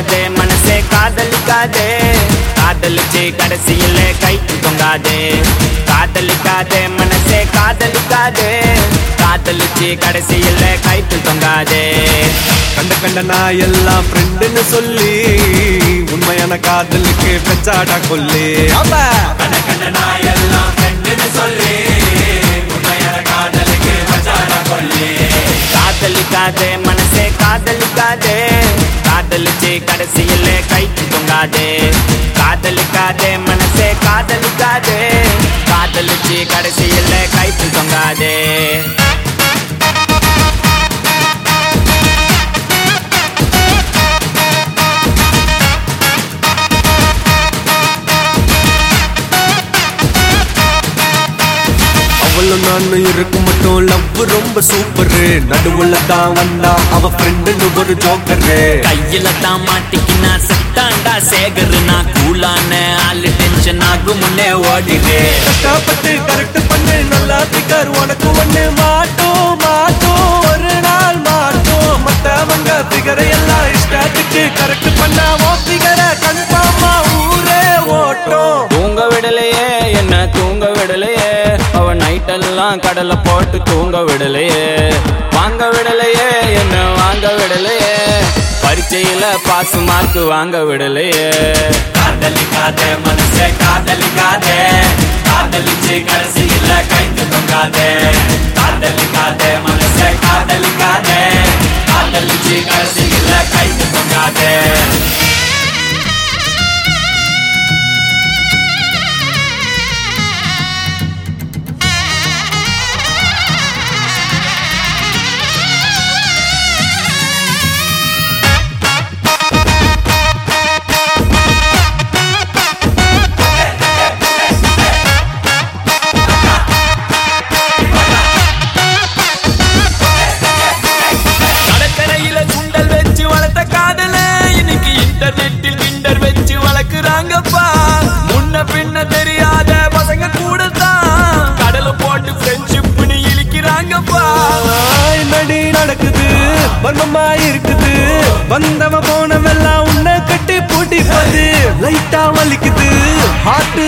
காதலிக்காதே. காதலிச்சு கடைசியில கைக்கு தொங்காதே. காதலிக்காதே மனசே காதலிக்காதே. காதலிச்சு கடைசியில கைக்கு தொங்காதே. கண்ட கண்ட நான் எல்லாம் ஃப்ரெண்டுன்னு சொல்லி உண்மையான காதலுக்கு பெச்சாடா கொல்லி. கண்ட கண்ட நான் எல்லாம் ஃப்ரெண்டுன்னு சொல்லி உண்மையான காதலுக்கு மச்சான கொல்லி. காதலிக்காதே மனசே காதலிக்காதே. காதலிச்சு கடைசியில் கைக்கு தொங்காதே. காதலிக்காதே மனசே காதலிக்காதே. காதலிச்சு கடைசியில் கைக்கு தொங்காதே. அவளும் நானும் இருக்கும் மட்டும். லவ் ரொம்ப சூப்பரு. நடுவுல தான் வந்தா அவ ஃப்ரெண்டுன்னு ஒரு ஜோக்கரு. கையில தான் மாட்டிக்கினா செத்தாண்டா சேகர். நான் கூலான ஆளு டென்ஷன் ஆகும் முன்னே ஓடிடு கஷ்டப்பட்டு கரெக்ட் பண்ணு நல்லா பிகர் உனக்கு ஒண்ணு மாட்டோம் மாட்டோம். ஒரு நாள் மாட்டோம். மத்தவங்க பிகரை எல்லாம் இஷ்டத்துக்கு கரெக்ட் பண்ணா ஓ தான் கடலை போட்டு தூங்க விடலையே. வாங்க விடலையே என்ன வாங்க விடலையே. பரீட்சையில பாஸ் மார்க் வாங்க விடலையே. காதலிக்காதே மனசே காதலிக்காதே காதலிச்சு கடைசியில கைந்து தொங்காதே. காதலிக்காதே மனசே காதலிக்காதே காதலிச்சு கடைசியில கைந்து தொங்காதே. நடக்குது வர்மமா இருக்குது. வந்தவன் போனவெல்லாம் உன்னை கட்டி பூட்டி போது லைட்டா வலிக்குது. ஹார்ட்டு